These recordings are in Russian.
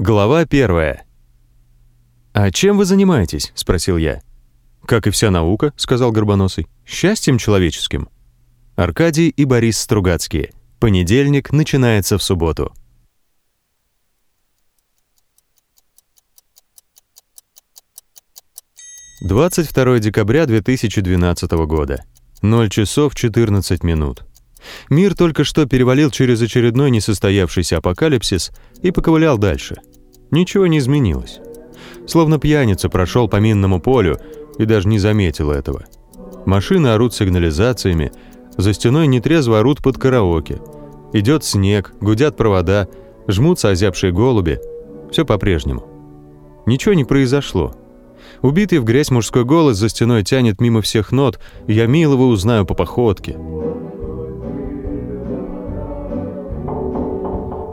Глава первая. «А чем вы занимаетесь?» — спросил я. «Как и вся наука», — сказал Горбоносый. «Счастьем человеческим». Аркадий и Борис Стругацкие. Понедельник начинается в субботу. Двадцать второе декабря 2012 года. 0 часов 14 минут. Мир только что перевалил через очередной несостоявшийся апокалипсис и поковылял дальше. Ничего не изменилось. Словно пьяница прошел по минному полю и даже не заметил этого. Машины орут сигнализациями, за стеной нетрезво орут под караоке. Идет снег, гудят провода, жмутся озябшие голуби. Все по-прежнему. Ничего не произошло. Убитый в грязь мужской голос за стеной тянет мимо всех нот, я милого узнаю по походке.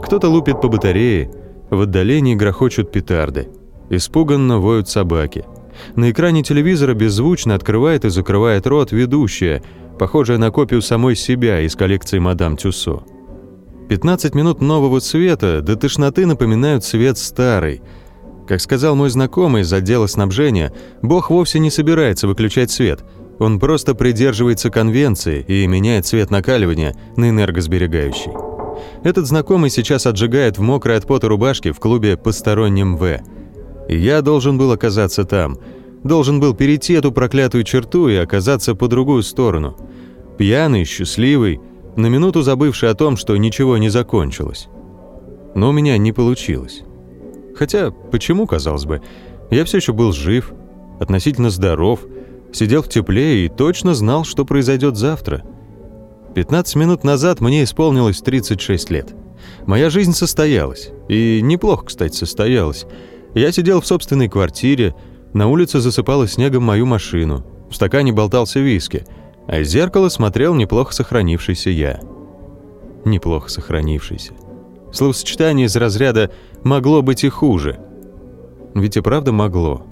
Кто-то лупит по батарее, в отдалении грохочут петарды. Испуганно воют собаки. На экране телевизора беззвучно открывает и закрывает рот ведущая, похожая на копию самой себя из коллекции «Мадам Тюссо». 15 минут нового цвета до тошноты напоминают цвет старый. Как сказал мой знакомый из отдела снабжения, Бог вовсе не собирается выключать свет. Он просто придерживается конвенции и меняет цвет накаливания на энергосберегающий. Этот знакомый сейчас отжигает в мокрой от пота рубашке в клубе «Посторонним В». И я должен был оказаться там. Должен был перейти эту проклятую черту и оказаться по другую сторону. Пьяный, счастливый, на минуту забывший о том, что ничего не закончилось. Но у меня не получилось. Хотя, почему, казалось бы, я все еще был жив, относительно здоров, сидел в тепле и точно знал, что произойдет завтра – 15 минут назад мне исполнилось 36 лет. Моя жизнь состоялась. И неплохо, кстати, состоялась. Я сидел в собственной квартире, на улице засыпало снегом мою машину, в стакане болтался виски, а из зеркала смотрел неплохо сохранившийся я. Неплохо сохранившийся. Словосочетание из разряда «могло быть и хуже». Ведь и правда могло.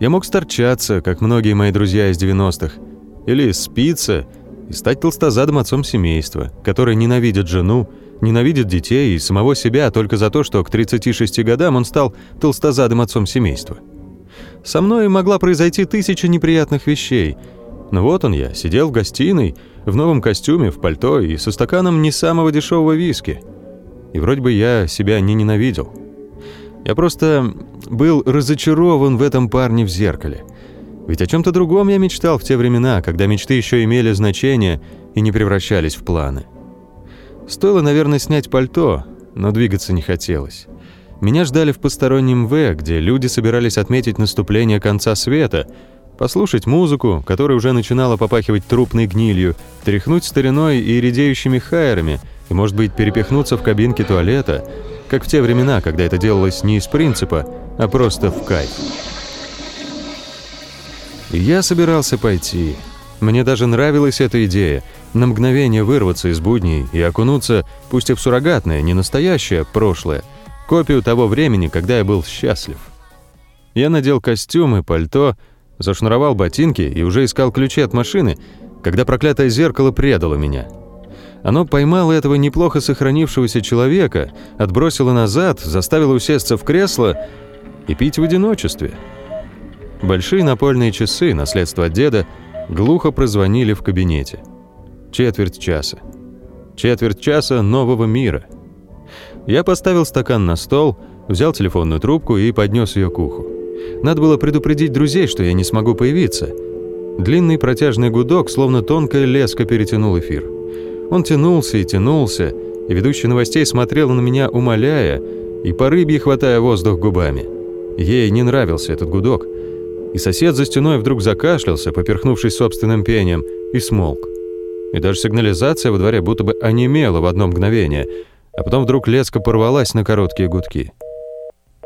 Я мог сторчаться, как многие мои друзья из 90-х, или спиться – и стать толстозадым отцом семейства, который ненавидит жену, ненавидит детей и самого себя только за то, что к 36 годам он стал толстозадым отцом семейства. Со мной могла произойти тысяча неприятных вещей. Но вот он я, сидел в гостиной, в новом костюме, в пальто и со стаканом не самого дешевого виски. И вроде бы я себя не ненавидел. Я просто был разочарован в этом парне в зеркале – ведь о чем-то другом я мечтал в те времена, когда мечты еще имели значение и не превращались в планы. Стоило, наверное, снять пальто, но двигаться не хотелось. Меня ждали в постороннем В, где люди собирались отметить наступление конца света, послушать музыку, которая уже начинала попахивать трупной гнилью, тряхнуть стариной и редеющими хайерами, и, может быть, перепихнуться в кабинке туалета, как в те времена, когда это делалось не из принципа, а просто в кайф. Я собирался пойти. Мне даже нравилась эта идея – на мгновение вырваться из будней и окунуться, пусть и в суррогатное, не настоящее, прошлое, копию того времени, когда я был счастлив. Я надел костюм и пальто, зашнуровал ботинки и уже искал ключи от машины, когда проклятое зеркало предало меня. Оно поймало этого неплохо сохранившегося человека, отбросило назад, заставило усесться в кресло и пить в одиночестве – Большие напольные часы, наследство от деда, глухо прозвонили в кабинете. Четверть часа. Четверть часа нового мира. Я поставил стакан на стол, взял телефонную трубку и поднес ее к уху. Надо было предупредить друзей, что я не смогу появиться. Длинный протяжный гудок, словно тонкая леска, перетянул эфир. Он тянулся и тянулся, и ведущий новостей смотрел на меня, умоляя, и по рыбье хватая воздух губами. Ей не нравился этот гудок — и сосед за стеной вдруг закашлялся, поперхнувшись собственным пением, и смолк. И даже сигнализация во дворе будто бы онемела в одно мгновение, а потом вдруг леска порвалась на короткие гудки.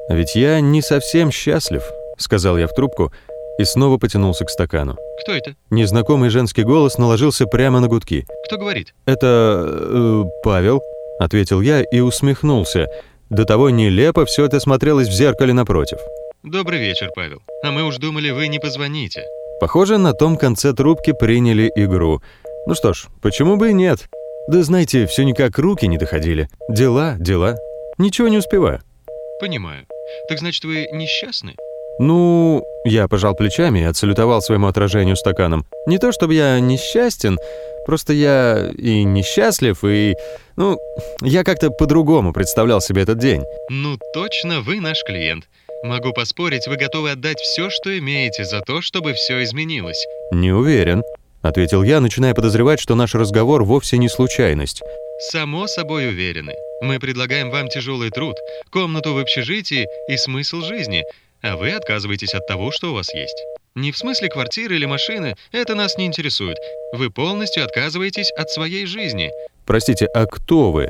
«А ведь я не совсем счастлив», — сказал я в трубку и снова потянулся к стакану. «Кто это?» Незнакомый женский голос наложился прямо на гудки. «Кто говорит?» «Это... Э, Павел», — ответил я и усмехнулся. До того нелепо все это смотрелось в зеркале напротив. «Добрый вечер, Павел. А мы уж думали, вы не позвоните». Похоже, на том конце трубки приняли игру. Ну что ж, почему бы и нет? Да знаете, все никак руки не доходили. Дела, дела. Ничего не успеваю. Понимаю. Так значит, вы несчастны? Ну, я пожал плечами и отсалютовал своему отражению стаканом. Не то чтобы я несчастен, просто я и несчастлив, и... Ну, я как-то по-другому представлял себе этот день. Ну, точно вы наш клиент. Могу поспорить, вы готовы отдать все, что имеете, за то, чтобы все изменилось. Не уверен, ответил я, начиная подозревать, что наш разговор вовсе не случайность. Само собой уверены. Мы предлагаем вам тяжелый труд, комнату в общежитии и смысл жизни, а вы отказываетесь от того, что у вас есть. Не в смысле квартиры или машины, это нас не интересует. Вы полностью отказываетесь от своей жизни. Простите, а кто вы?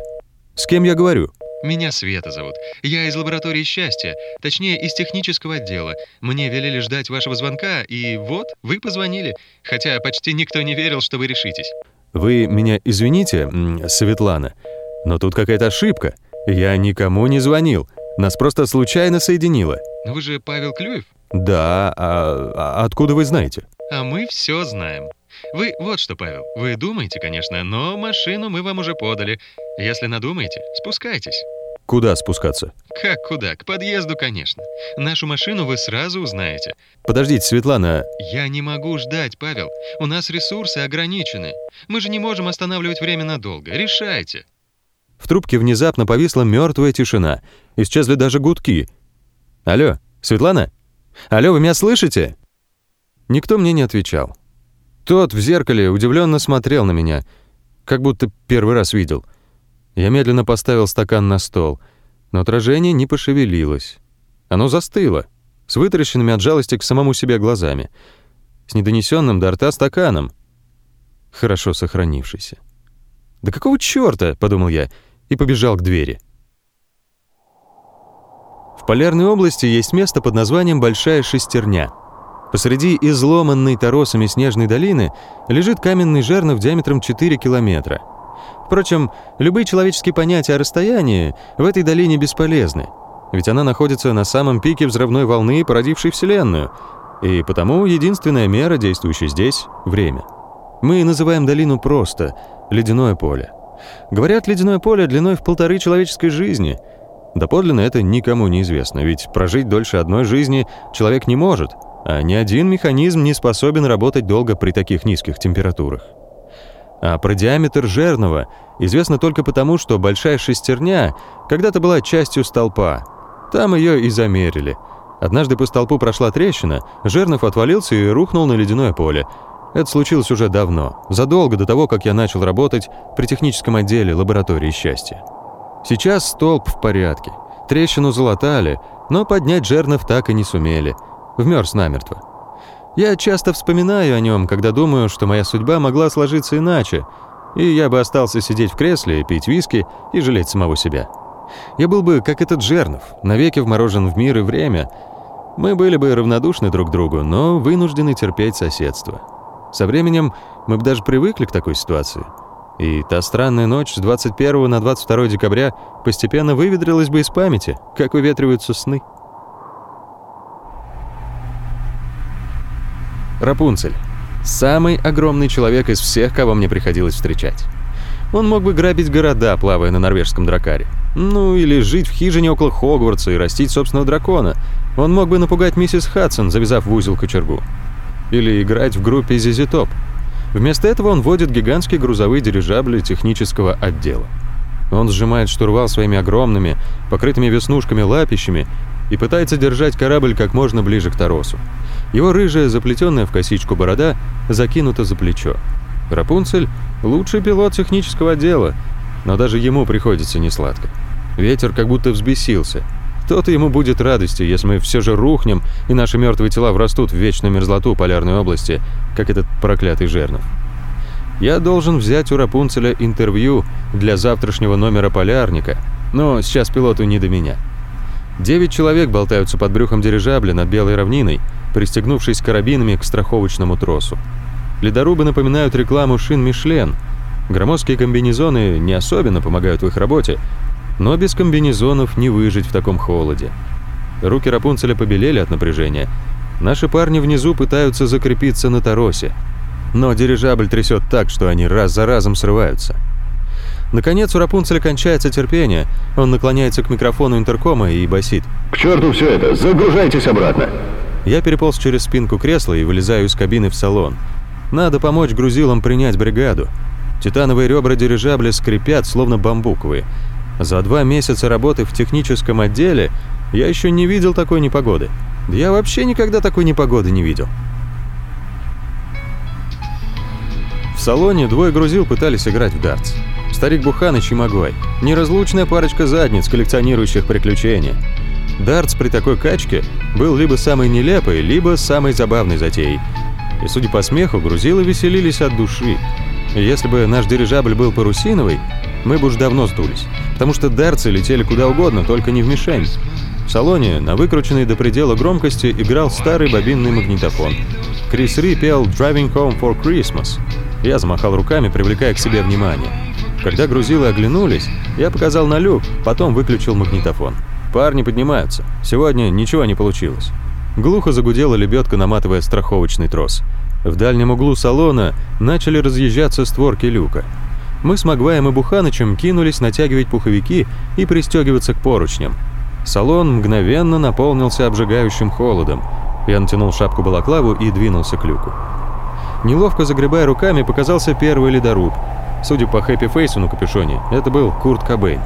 С кем я говорю? Меня Света зовут. Я из лаборатории счастья, точнее, из технического отдела. Мне велели ждать вашего звонка, и вот, вы позвонили. Хотя почти никто не верил, что вы решитесь. Вы меня извините, Светлана, но тут какая-то ошибка. Я никому не звонил. Нас просто случайно соединило. Вы же Павел Клюев? Да, а, а откуда вы знаете? А мы все знаем. Вы вот что, Павел, вы думаете, конечно, но машину мы вам уже подали. Если надумаете, спускайтесь. Куда спускаться? Как куда? К подъезду, конечно. Нашу машину вы сразу узнаете. Подождите, Светлана. Я не могу ждать, Павел. У нас ресурсы ограничены. Мы же не можем останавливать время надолго. Решайте. В трубке внезапно повисла мертвая тишина. Исчезли даже гудки. Алло, Светлана? Алло, вы меня слышите? Никто мне не отвечал. Тот в зеркале удивленно смотрел на меня, как будто первый раз видел. Я медленно поставил стакан на стол, но отражение не пошевелилось. Оно застыло, с вытаращенными от жалости к самому себе глазами, с недонесенным до рта стаканом, хорошо сохранившийся. «Да какого чёрта?» — подумал я и побежал к двери. В Полярной области есть место под названием Большая Шестерня — Посреди изломанной торосами снежной долины лежит каменный жернов диаметром 4 километра. Впрочем, любые человеческие понятия о расстоянии в этой долине бесполезны, ведь она находится на самом пике взрывной волны, породившей Вселенную, и потому единственная мера, действующая здесь — время. Мы называем долину просто «ледяное поле». Говорят, ледяное поле длиной в полторы человеческой жизни. Доподлинно это никому не известно, ведь прожить дольше одной жизни человек не может — а ни один механизм не способен работать долго при таких низких температурах. А про диаметр жернова известно только потому, что большая шестерня когда-то была частью столпа. Там ее и замерили. Однажды по столпу прошла трещина, жернов отвалился и рухнул на ледяное поле. Это случилось уже давно, задолго до того, как я начал работать при техническом отделе лаборатории счастья. Сейчас столб в порядке. Трещину залатали, но поднять жернов так и не сумели – вмерз намертво. Я часто вспоминаю о нем, когда думаю, что моя судьба могла сложиться иначе, и я бы остался сидеть в кресле, пить виски и жалеть самого себя. Я был бы, как этот Жернов, навеки вморожен в мир и время. Мы были бы равнодушны друг другу, но вынуждены терпеть соседство. Со временем мы бы даже привыкли к такой ситуации. И та странная ночь с 21 на 22 декабря постепенно выветрилась бы из памяти, как выветриваются сны. Рапунцель. Самый огромный человек из всех, кого мне приходилось встречать. Он мог бы грабить города, плавая на норвежском дракаре. Ну, или жить в хижине около Хогвартса и растить собственного дракона. Он мог бы напугать миссис Хадсон, завязав в узел кочергу. Или играть в группе ZZ Top. Вместо этого он водит гигантские грузовые дирижабли технического отдела. Он сжимает штурвал своими огромными, покрытыми веснушками лапищами и пытается держать корабль как можно ближе к Таросу. Его рыжая, заплетенная в косичку борода, закинута за плечо. Рапунцель — лучший пилот технического отдела, но даже ему приходится несладко. Ветер как будто взбесился. То-то ему будет радостью, если мы все же рухнем, и наши мертвые тела врастут в вечную мерзлоту полярной области, как этот проклятый жернов. Я должен взять у Рапунцеля интервью для завтрашнего номера «Полярника», но сейчас пилоту не до меня. Девять человек болтаются под брюхом дирижабля над белой равниной, пристегнувшись карабинами к страховочному тросу. Ледорубы напоминают рекламу шин «Мишлен». Громоздкие комбинезоны не особенно помогают в их работе, но без комбинезонов не выжить в таком холоде. Руки Рапунцеля побелели от напряжения. Наши парни внизу пытаются закрепиться на торосе. Но дирижабль трясет так, что они раз за разом срываются. Наконец у Рапунцеля кончается терпение. Он наклоняется к микрофону интеркома и басит. «К черту все это! Загружайтесь обратно!» Я переполз через спинку кресла и вылезаю из кабины в салон. Надо помочь грузилам принять бригаду. Титановые ребра дирижабля скрипят, словно бамбуковые. За два месяца работы в техническом отделе я еще не видел такой непогоды. Я вообще никогда такой непогоды не видел. В салоне двое грузил пытались играть в дартс. Старик Буханыч и Магуай. Неразлучная парочка задниц, коллекционирующих приключения. Дартс при такой качке был либо самой нелепой, либо самой забавной затеей. И, судя по смеху, грузилы веселились от души. Если бы наш дирижабль был парусиновый, мы бы уж давно сдулись. Потому что дартсы летели куда угодно, только не в мишень. В салоне на выкрученной до предела громкости играл старый бобинный магнитофон. Крис Ри пел «Driving Home for Christmas». Я замахал руками, привлекая к себе внимание. Когда грузилы оглянулись, я показал на люк, потом выключил магнитофон. Парни поднимаются. Сегодня ничего не получилось. Глухо загудела лебедка, наматывая страховочный трос. В дальнем углу салона начали разъезжаться створки люка. Мы с Магваем и Буханычем кинулись натягивать пуховики и пристегиваться к поручням. Салон мгновенно наполнился обжигающим холодом. Я натянул шапку-балаклаву и двинулся к люку. Неловко загребая руками, показался первый ледоруб. Судя по хэппи-фейсу на капюшоне, это был Курт Кобейн.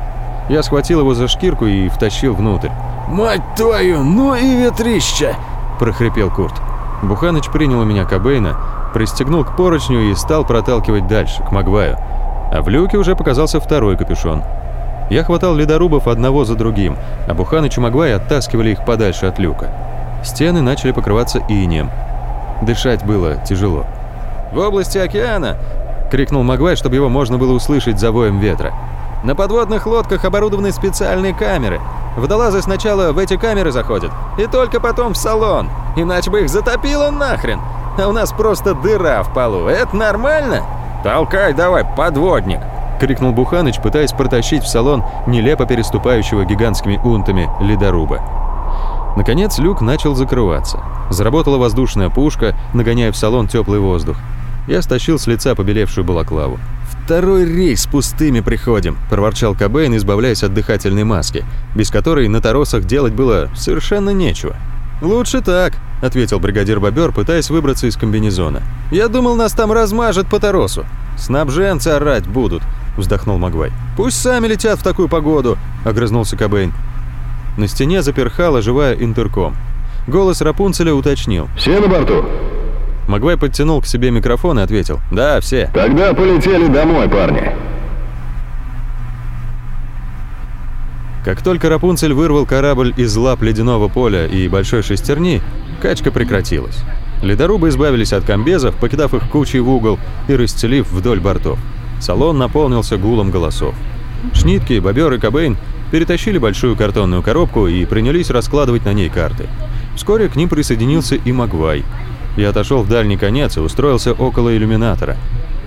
Я схватил его за шкирку и втащил внутрь. «Мать твою, ну и ветрище!» – прохрипел Курт. Буханыч принял у меня Кобейна, пристегнул к поручню и стал проталкивать дальше, к Магваю. А в люке уже показался второй капюшон. Я хватал ледорубов одного за другим, а Буханыч и Магвай оттаскивали их подальше от люка. Стены начали покрываться инеем. Дышать было тяжело. «В области океана!» — крикнул Магвай, чтобы его можно было услышать за воем ветра. «На подводных лодках оборудованы специальные камеры. Водолазы сначала в эти камеры заходят, и только потом в салон. Иначе бы их затопило нахрен. А у нас просто дыра в полу. Это нормально? Толкай давай, подводник!» — крикнул Буханыч, пытаясь протащить в салон нелепо переступающего гигантскими унтами ледоруба. Наконец люк начал закрываться. Заработала воздушная пушка, нагоняя в салон теплый воздух. Я стащил с лица побелевшую балаклаву. «Второй рейс с пустыми приходим», – проворчал Кобейн, избавляясь от дыхательной маски, без которой на торосах делать было совершенно нечего. «Лучше так», – ответил бригадир Бобер, пытаясь выбраться из комбинезона. «Я думал, нас там размажет по торосу. Снабженцы орать будут», – вздохнул Магвай. «Пусть сами летят в такую погоду», – огрызнулся Кобейн. На стене заперхала живая интерком. Голос Рапунцеля уточнил. «Все на борту?» Магвай подтянул к себе микрофон и ответил. «Да, все». «Тогда полетели домой, парни». Как только Рапунцель вырвал корабль из лап ледяного поля и большой шестерни, качка прекратилась. Ледорубы избавились от комбезов, покидав их кучей в угол и расстелив вдоль бортов. Салон наполнился гулом голосов. Шнитки, Бобер и Кобейн перетащили большую картонную коробку и принялись раскладывать на ней карты. Вскоре к ним присоединился и Магвай. Я отошел в дальний конец и устроился около иллюминатора.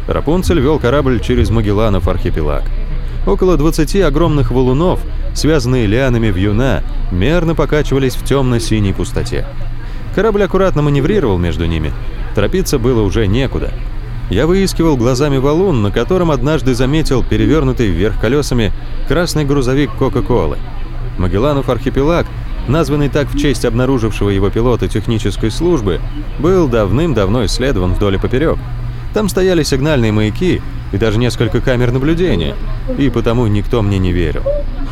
Рапунцель вел корабль через Магелланов архипелаг. Около 20 огромных валунов, связанные лианами вьюна, мерно покачивались в темно-синей пустоте. Корабль аккуратно маневрировал между ними. Торопиться было уже некуда. Я выискивал глазами валун, на котором однажды заметил перевернутый вверх колесами красный грузовик Кока-Колы. Магелланов архипелаг названный так в честь обнаружившего его пилота технической службы, был давным-давно исследован вдоль и поперек. Там стояли сигнальные маяки и даже несколько камер наблюдения, и потому никто мне не верил.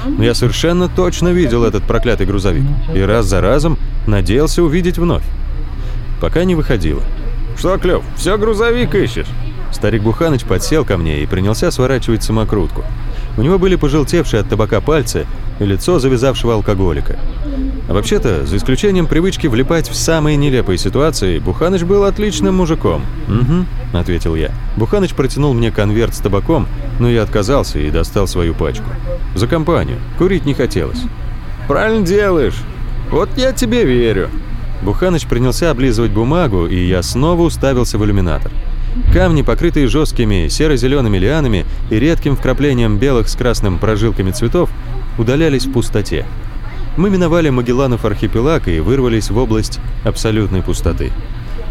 Но я совершенно точно видел этот проклятый грузовик, и раз за разом надеялся увидеть вновь. Пока не выходило. «Что, Клёв, все грузовик ищешь?» Старик Буханыч подсел ко мне и принялся сворачивать самокрутку. У него были пожелтевшие от табака пальцы и лицо завязавшего алкоголика. А вообще-то, за исключением привычки влипать в самые нелепые ситуации, Буханыч был отличным мужиком. «Угу», — ответил я. Буханыч протянул мне конверт с табаком, но я отказался и достал свою пачку. За компанию. Курить не хотелось. «Правильно делаешь. Вот я тебе верю». Буханыч принялся облизывать бумагу, и я снова уставился в иллюминатор. Камни, покрытые жесткими серо-зелеными лианами и редким вкраплением белых с красным прожилками цветов, удалялись в пустоте. Мы миновали Магелланов архипелаг и вырвались в область абсолютной пустоты.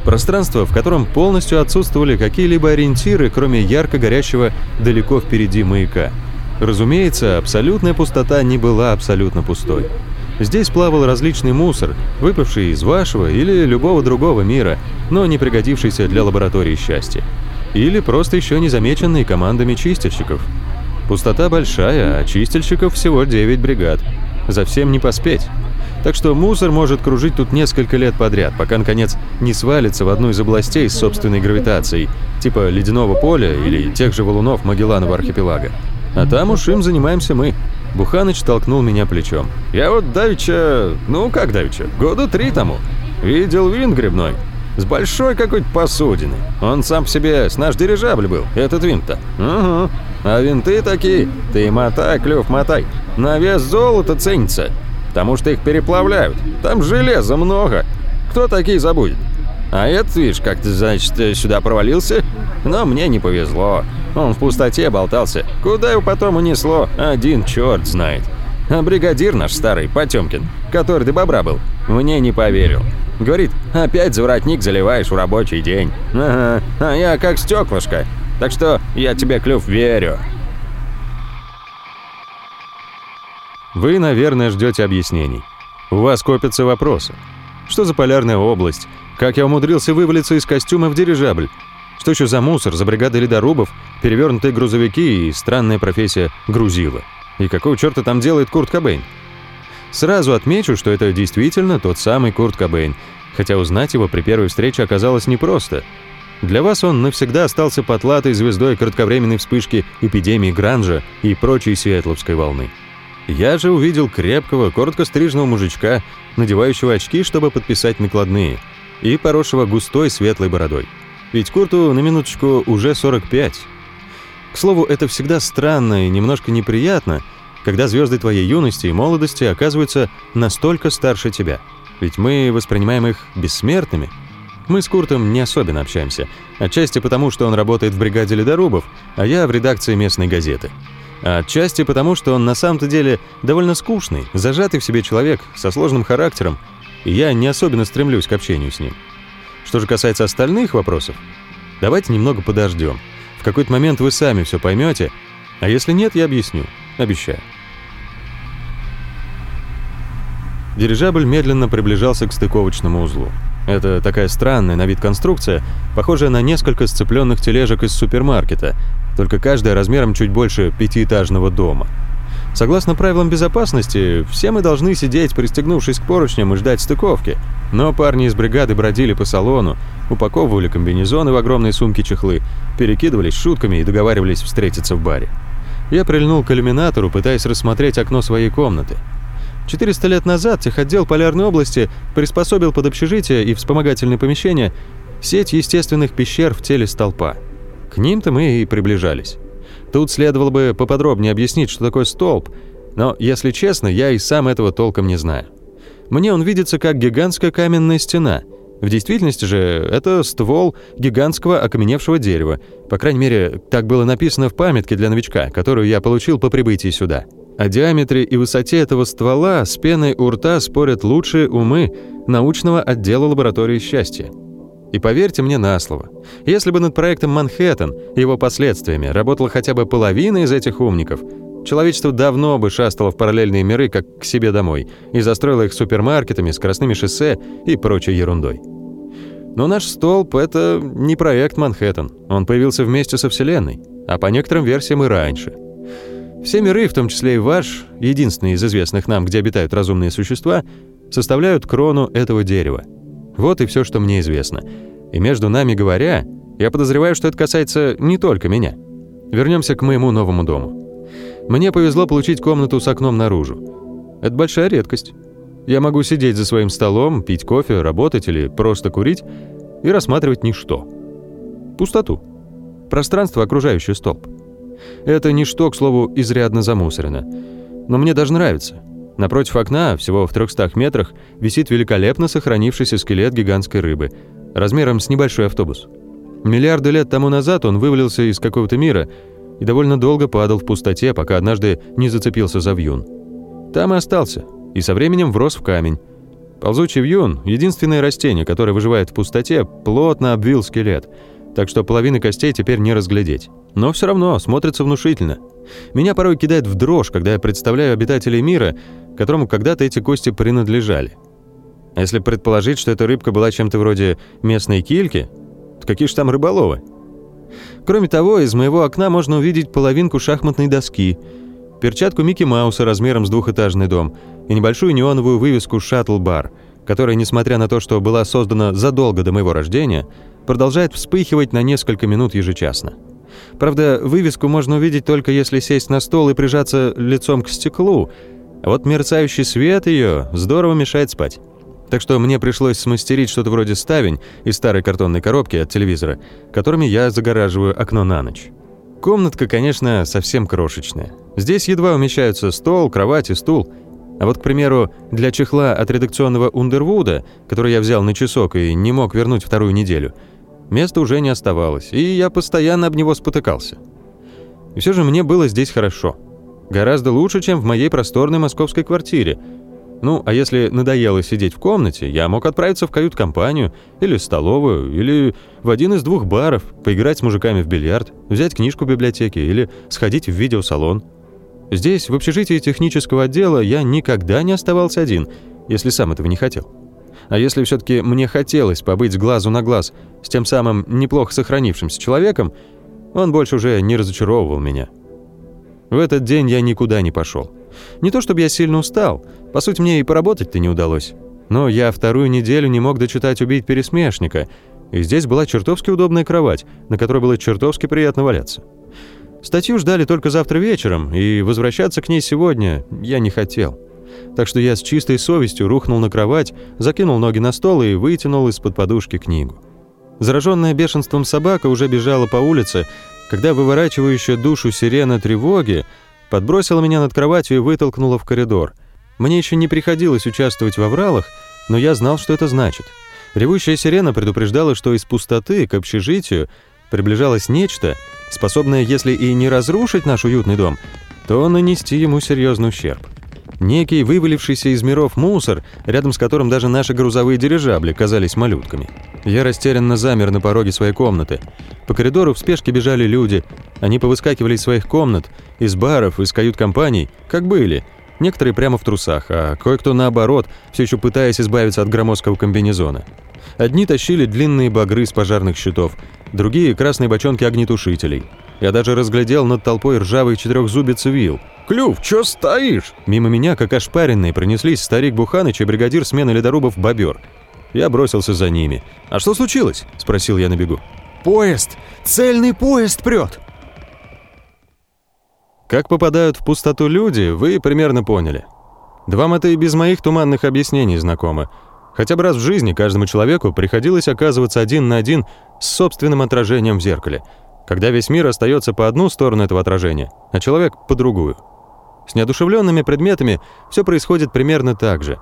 Пространство, в котором полностью отсутствовали какие-либо ориентиры, кроме ярко горящего далеко впереди маяка. Разумеется, абсолютная пустота не была абсолютно пустой. Здесь плавал различный мусор, выпавший из вашего или любого другого мира, но не пригодившийся для лаборатории счастья. Или просто еще не замеченный командами чистильщиков. Пустота большая, а чистильщиков всего 9 бригад. За всем не поспеть. Так что мусор может кружить тут несколько лет подряд, пока, наконец, не свалится в одну из областей с собственной гравитацией, типа ледяного поля или тех же валунов Магелланова архипелага. А там уж им занимаемся мы. Буханыч толкнул меня плечом. «Я вот давеча... Ну, как давеча? Года три тому. Видел вин грибной. С большой какой-то посудины. Он сам по себе с наш дирижабль был, этот винт-то. Угу. А винты такие. Ты мотай, клюв, мотай. На вес золота ценится потому что их переплавляют. Там железа много. Кто такие забудет? А этот, видишь, как ты, значит, сюда провалился? Но мне не повезло. Он в пустоте болтался. Куда его потом унесло, один черт знает. А бригадир наш старый, Потемкин, который до бобра был, мне не поверил. Говорит, опять за заливаешь в рабочий день. Ага, а я как стеклышко. Так что я тебе, Клюв, верю. Вы, наверное, ждете объяснений. У вас копятся вопросы. Что за полярная область? Как я умудрился вывалиться из костюма в дирижабль? Что еще за мусор, за бригады ледорубов, перевернутые грузовики и странная профессия грузила? И какого черта там делает Курт Кобейн? Сразу отмечу, что это действительно тот самый Курт Кобейн, хотя узнать его при первой встрече оказалось непросто. Для вас он навсегда остался потлатой звездой кратковременной вспышки эпидемии Гранжа и прочей Сиэтловской волны. Я же увидел крепкого, коротко стрижного мужичка, надевающего очки, чтобы подписать накладные, и поросшего густой светлой бородой. Ведь Курту, на минуточку, уже 45. К слову, это всегда странно и немножко неприятно, когда звезды твоей юности и молодости оказываются настолько старше тебя. Ведь мы воспринимаем их бессмертными. Мы с Куртом не особенно общаемся, отчасти потому, что он работает в бригаде ледорубов, а я в редакции местной газеты. Отчасти потому, что он на самом-то деле довольно скучный, зажатый в себе человек со сложным характером, и я не особенно стремлюсь к общению с ним. Что же касается остальных вопросов, давайте немного подождем. В какой-то момент вы сами все поймете, а если нет, я объясню. Обещаю. Дирижабль медленно приближался к стыковочному узлу. Это такая странная на вид конструкция, похожая на несколько сцепленных тележек из супермаркета, только каждая размером чуть больше пятиэтажного дома. Согласно правилам безопасности, все мы должны сидеть, пристегнувшись к поручням и ждать стыковки. Но парни из бригады бродили по салону, упаковывали комбинезоны в огромные сумки-чехлы, перекидывались шутками и договаривались встретиться в баре. Я прильнул к иллюминатору, пытаясь рассмотреть окно своей комнаты. 400 лет назад техотдел Полярной области приспособил под общежитие и вспомогательные помещения сеть естественных пещер в теле столпа – к ним-то мы и приближались. Тут следовало бы поподробнее объяснить, что такое столб, но, если честно, я и сам этого толком не знаю. Мне он видится как гигантская каменная стена. В действительности же это ствол гигантского окаменевшего дерева. По крайней мере, так было написано в памятке для новичка, которую я получил по прибытии сюда. О диаметре и высоте этого ствола с пеной у рта спорят лучшие умы научного отдела лаборатории счастья. И поверьте мне на слово, если бы над проектом «Манхэттен» и его последствиями работала хотя бы половина из этих умников, человечество давно бы шастало в параллельные миры, как к себе домой, и застроило их супермаркетами, скоростными шоссе и прочей ерундой. Но наш столб — это не проект «Манхэттен». Он появился вместе со Вселенной, а по некоторым версиям и раньше. Все миры, в том числе и ваш, единственный из известных нам, где обитают разумные существа, составляют крону этого дерева — вот и все, что мне известно. И между нами говоря, я подозреваю, что это касается не только меня. Вернемся к моему новому дому. Мне повезло получить комнату с окном наружу. Это большая редкость. Я могу сидеть за своим столом, пить кофе, работать или просто курить и рассматривать ничто. Пустоту. Пространство, окружающее столб. Это ничто, к слову, изрядно замусорено. Но мне даже нравится. Напротив окна, всего в 300 метрах, висит великолепно сохранившийся скелет гигантской рыбы, размером с небольшой автобус. Миллиарды лет тому назад он вывалился из какого-то мира и довольно долго падал в пустоте, пока однажды не зацепился за вьюн. Там и остался, и со временем врос в камень. Ползучий вьюн – единственное растение, которое выживает в пустоте, плотно обвил скелет, так что половины костей теперь не разглядеть. Но все равно смотрится внушительно. Меня порой кидает в дрожь, когда я представляю обитателей мира, которому когда-то эти кости принадлежали. Если предположить, что эта рыбка была чем-то вроде местной кильки, то какие же там рыболовы? Кроме того, из моего окна можно увидеть половинку шахматной доски, перчатку Микки Мауса размером с двухэтажный дом и небольшую неоновую вывеску «Шаттл-бар», которая, несмотря на то, что была создана задолго до моего рождения, продолжает вспыхивать на несколько минут ежечасно. Правда, вывеску можно увидеть только если сесть на стол и прижаться лицом к стеклу, вот мерцающий свет ее здорово мешает спать. Так что мне пришлось смастерить что-то вроде ставень из старой картонной коробки от телевизора, которыми я загораживаю окно на ночь. Комнатка, конечно, совсем крошечная. Здесь едва умещаются стол, кровать и стул. А вот, к примеру, для чехла от редакционного Ундервуда, который я взял на часок и не мог вернуть вторую неделю, места уже не оставалось, и я постоянно об него спотыкался. И все же мне было здесь хорошо. Гораздо лучше, чем в моей просторной московской квартире – ну, а если надоело сидеть в комнате, я мог отправиться в кают-компанию, или в столовую, или в один из двух баров, поиграть с мужиками в бильярд, взять книжку в библиотеке или сходить в видеосалон. Здесь, в общежитии технического отдела, я никогда не оставался один, если сам этого не хотел. А если все-таки мне хотелось побыть с глазу на глаз с тем самым неплохо сохранившимся человеком, он больше уже не разочаровывал меня. В этот день я никуда не пошел. Не то чтобы я сильно устал, по сути, мне и поработать-то не удалось. Но я вторую неделю не мог дочитать «Убить пересмешника», и здесь была чертовски удобная кровать, на которой было чертовски приятно валяться. Статью ждали только завтра вечером, и возвращаться к ней сегодня я не хотел. Так что я с чистой совестью рухнул на кровать, закинул ноги на стол и вытянул из-под подушки книгу. Зараженная бешенством собака уже бежала по улице, когда выворачивающая душу сирена тревоги подбросила меня над кроватью и вытолкнула в коридор. Мне еще не приходилось участвовать в авралах, но я знал, что это значит. Ревущая сирена предупреждала, что из пустоты к общежитию приближалось нечто, способное, если и не разрушить наш уютный дом, то нанести ему серьезный ущерб. Некий вывалившийся из миров мусор, рядом с которым даже наши грузовые дирижабли казались малютками. Я растерянно замер на пороге своей комнаты. По коридору в спешке бежали люди. Они повыскакивали из своих комнат, из баров, из кают-компаний, как были. Некоторые прямо в трусах, а кое-кто наоборот, все еще пытаясь избавиться от громоздкого комбинезона. Одни тащили длинные багры с пожарных щитов, другие – красные бочонки огнетушителей. Я даже разглядел над толпой ржавый четырехзубец вил. «Клюв, чё стоишь?» Мимо меня, как ошпаренные, пронеслись старик Буханыч и бригадир смены ледорубов Бобер. Я бросился за ними. «А что случилось?» – спросил я на бегу. «Поезд! Цельный поезд прет!» Как попадают в пустоту люди, вы примерно поняли. Вам это и без моих туманных объяснений знакомо. Хотя бы раз в жизни каждому человеку приходилось оказываться один на один с собственным отражением в зеркале, когда весь мир остается по одну сторону этого отражения, а человек по другую. С неодушевленными предметами все происходит примерно так же.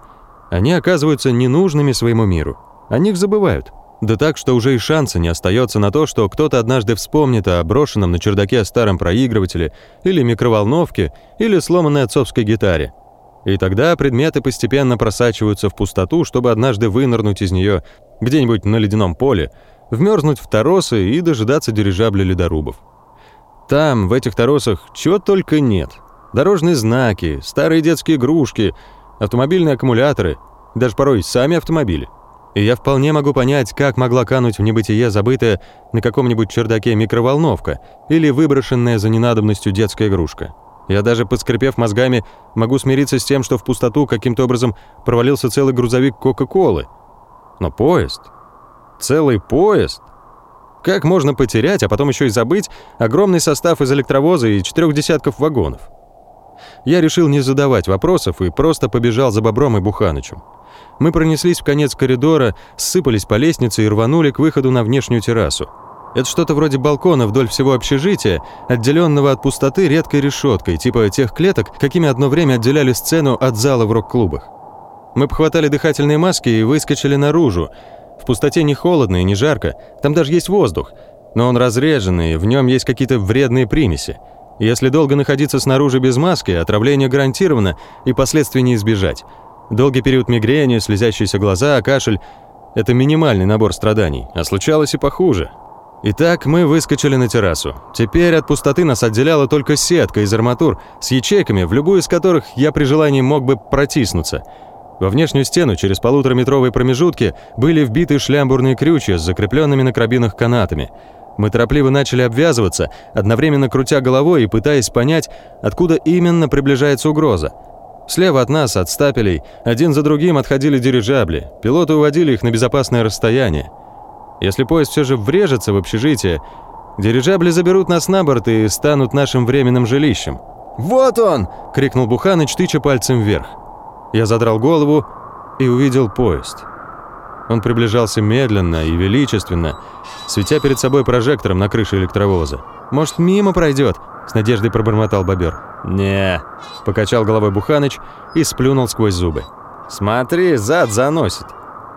Они оказываются ненужными своему миру. О них забывают. Да так, что уже и шанса не остается на то, что кто-то однажды вспомнит о брошенном на чердаке старом проигрывателе, или микроволновке, или сломанной отцовской гитаре. И тогда предметы постепенно просачиваются в пустоту, чтобы однажды вынырнуть из нее где-нибудь на ледяном поле, вмерзнуть в торосы и дожидаться дирижабля ледорубов. Там, в этих торосах, чего только нет. Дорожные знаки, старые детские игрушки, автомобильные аккумуляторы, даже порой сами автомобили. И я вполне могу понять, как могла кануть в небытие забытая на каком-нибудь чердаке микроволновка или выброшенная за ненадобностью детская игрушка. Я даже, подскрипев мозгами, могу смириться с тем, что в пустоту каким-то образом провалился целый грузовик Кока-Колы. Но поезд... Целый поезд... Как можно потерять, а потом еще и забыть огромный состав из электровоза и четырех десятков вагонов? Я решил не задавать вопросов и просто побежал за Бобром и Буханычем. Мы пронеслись в конец коридора, сыпались по лестнице и рванули к выходу на внешнюю террасу. Это что-то вроде балкона вдоль всего общежития, отделенного от пустоты редкой решеткой, типа тех клеток, какими одно время отделяли сцену от зала в рок-клубах. Мы похватали дыхательные маски и выскочили наружу. В пустоте не холодно и не жарко, там даже есть воздух, но он разреженный, в нем есть какие-то вредные примеси. Если долго находиться снаружи без маски, отравление гарантировано и последствий не избежать. Долгий период мигрени, слезящиеся глаза, кашель – это минимальный набор страданий, а случалось и похуже. Итак, мы выскочили на террасу. Теперь от пустоты нас отделяла только сетка из арматур с ячейками, в любую из которых я при желании мог бы протиснуться. Во внешнюю стену через полутораметровые промежутки были вбиты шлямбурные крючья с закрепленными на карабинах канатами. Мы торопливо начали обвязываться, одновременно крутя головой и пытаясь понять, откуда именно приближается угроза. Слева от нас, от стапелей, один за другим отходили дирижабли. Пилоты уводили их на безопасное расстояние. Если поезд все же врежется в общежитие, дирижабли заберут нас на борт и станут нашим временным жилищем. «Вот он!» — крикнул Буханыч, тыча пальцем вверх. Я задрал голову и увидел поезд. Он приближался медленно и величественно, светя перед собой прожектором на крыше электровоза. «Может, мимо пройдет?» — с надеждой пробормотал бобер. не покачал головой Буханыч и сплюнул сквозь зубы. «Смотри, зад заносит.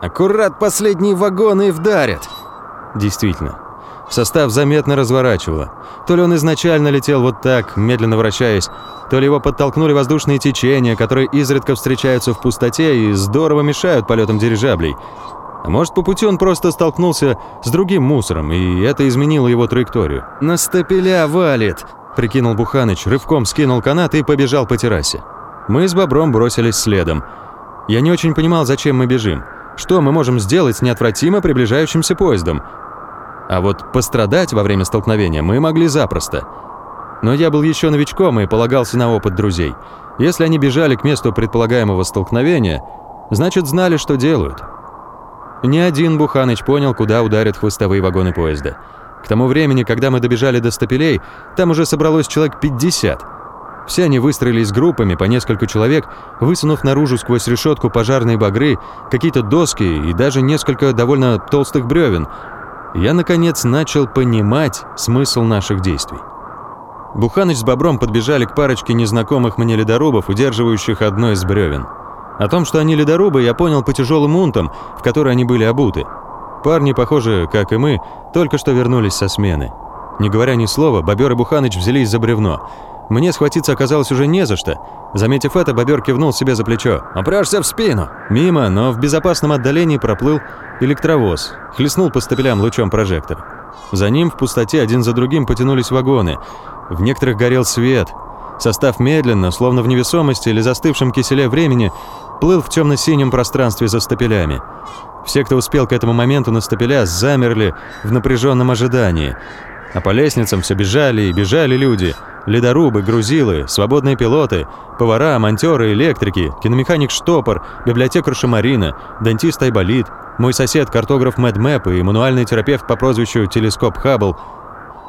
Аккурат последние вагоны и вдарят. Действительно, состав заметно разворачивало. То ли он изначально летел вот так, медленно вращаясь, то ли его подтолкнули воздушные течения, которые изредка встречаются в пустоте и здорово мешают полетам дирижаблей. А может, по пути он просто столкнулся с другим мусором, и это изменило его траекторию. «На стапеля валит!» – прикинул Буханыч, рывком скинул канат и побежал по террасе. Мы с Бобром бросились следом. Я не очень понимал, зачем мы бежим – что мы можем сделать с неотвратимо приближающимся поездом? А вот пострадать во время столкновения мы могли запросто. Но я был еще новичком и полагался на опыт друзей. Если они бежали к месту предполагаемого столкновения, значит знали, что делают. Ни один Буханыч понял, куда ударят хвостовые вагоны поезда. К тому времени, когда мы добежали до стапелей, там уже собралось человек 50. Все они выстроились группами по несколько человек, высунув наружу сквозь решетку пожарные багры, какие-то доски и даже несколько довольно толстых бревен. Я, наконец, начал понимать смысл наших действий. Буханыч с Бобром подбежали к парочке незнакомых мне ледорубов, удерживающих одно из бревен. О том, что они ледорубы, я понял по тяжелым унтам, в которые они были обуты. Парни, похоже, как и мы, только что вернулись со смены. Не говоря ни слова, Бобер и Буханыч взялись за бревно. Мне схватиться оказалось уже не за что. Заметив это, бобер кивнул себе за плечо. «Опрёшься в спину!» Мимо, но в безопасном отдалении проплыл электровоз. Хлестнул по стапелям лучом прожектора. За ним в пустоте один за другим потянулись вагоны. В некоторых горел свет. Состав медленно, словно в невесомости или застывшем киселе времени, плыл в темно-синем пространстве за стапелями. Все, кто успел к этому моменту на стапеля, замерли в напряженном ожидании. А по лестницам все бежали и бежали люди – Ледорубы, грузилы, свободные пилоты, повара, монтёры, электрики, киномеханик Штопор, библиотекарша Марина, дантист Айболит, мой сосед, картограф Мэд Мэп и мануальный терапевт по прозвищу Телескоп Хаббл.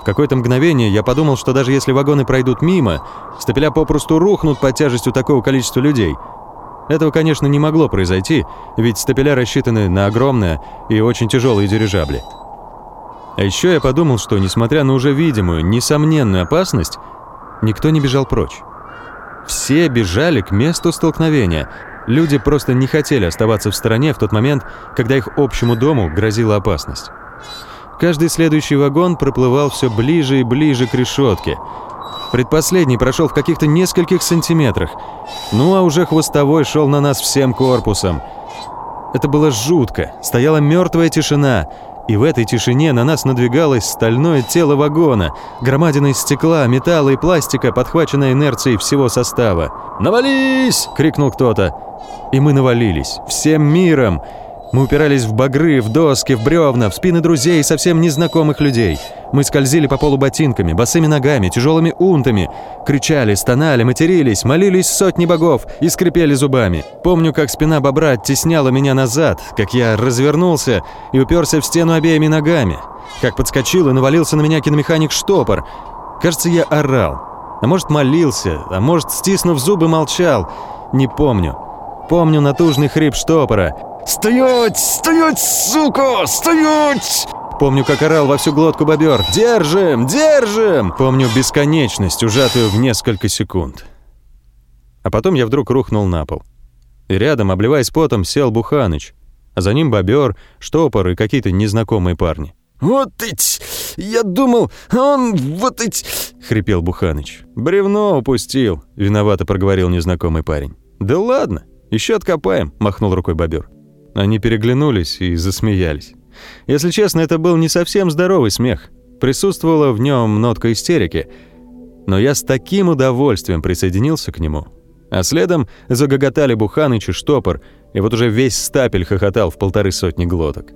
В какое-то мгновение я подумал, что даже если вагоны пройдут мимо, стапеля попросту рухнут под тяжестью такого количества людей. Этого, конечно, не могло произойти, ведь стапеля рассчитаны на огромные и очень тяжелые дирижабли. А еще я подумал, что, несмотря на уже видимую, несомненную опасность, Никто не бежал прочь. Все бежали к месту столкновения. Люди просто не хотели оставаться в стороне в тот момент, когда их общему дому грозила опасность. Каждый следующий вагон проплывал все ближе и ближе к решетке. Предпоследний прошел в каких-то нескольких сантиметрах. Ну а уже хвостовой шел на нас всем корпусом. Это было жутко. Стояла мертвая тишина. И в этой тишине на нас надвигалось стальное тело вагона, громадина из стекла, металла и пластика, подхваченная инерцией всего состава. «Навались!» — крикнул кто-то. И мы навалились. Всем миром. Мы упирались в багры, в доски, в бревна, в спины друзей совсем незнакомых людей. Мы скользили по полу ботинками, босыми ногами, тяжелыми унтами. Кричали, стонали, матерились, молились сотни богов и скрипели зубами. Помню, как спина бобра оттесняла меня назад, как я развернулся и уперся в стену обеими ногами. Как подскочил и навалился на меня киномеханик Штопор. Кажется, я орал. А может, молился, а может, стиснув зубы, молчал. Не помню. Помню натужный хрип Штопора — «Стоять! Стоять, сука! Стоять!» Помню, как орал во всю глотку бобер. «Держим! Держим!» Помню бесконечность, ужатую в несколько секунд. А потом я вдруг рухнул на пол. И рядом, обливаясь потом, сел Буханыч. А за ним бобер, штопор и какие-то незнакомые парни. «Вот ведь! Я думал, он вот ведь...» — хрипел Буханыч. «Бревно упустил», — виновато проговорил незнакомый парень. «Да ладно, Еще откопаем», – махнул рукой бобер. Они переглянулись и засмеялись. Если честно, это был не совсем здоровый смех. Присутствовала в нем нотка истерики. Но я с таким удовольствием присоединился к нему. А следом загоготали Буханыч и Штопор, и вот уже весь стапель хохотал в полторы сотни глоток.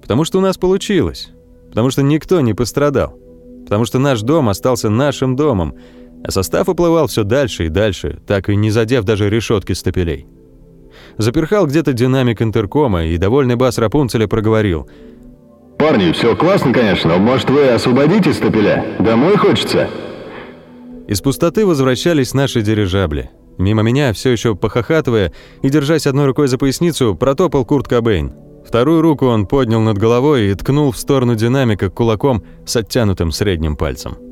Потому что у нас получилось. Потому что никто не пострадал. Потому что наш дом остался нашим домом, а состав уплывал все дальше и дальше, так и не задев даже решетки стапелей. Заперхал где-то динамик интеркома, и довольный бас Рапунцеля проговорил. «Парни, все классно, конечно, но может вы освободите стапеля? Домой хочется?» Из пустоты возвращались наши дирижабли. Мимо меня, все еще похохатывая и держась одной рукой за поясницу, протопал Курт Кобейн. Вторую руку он поднял над головой и ткнул в сторону динамика кулаком с оттянутым средним пальцем.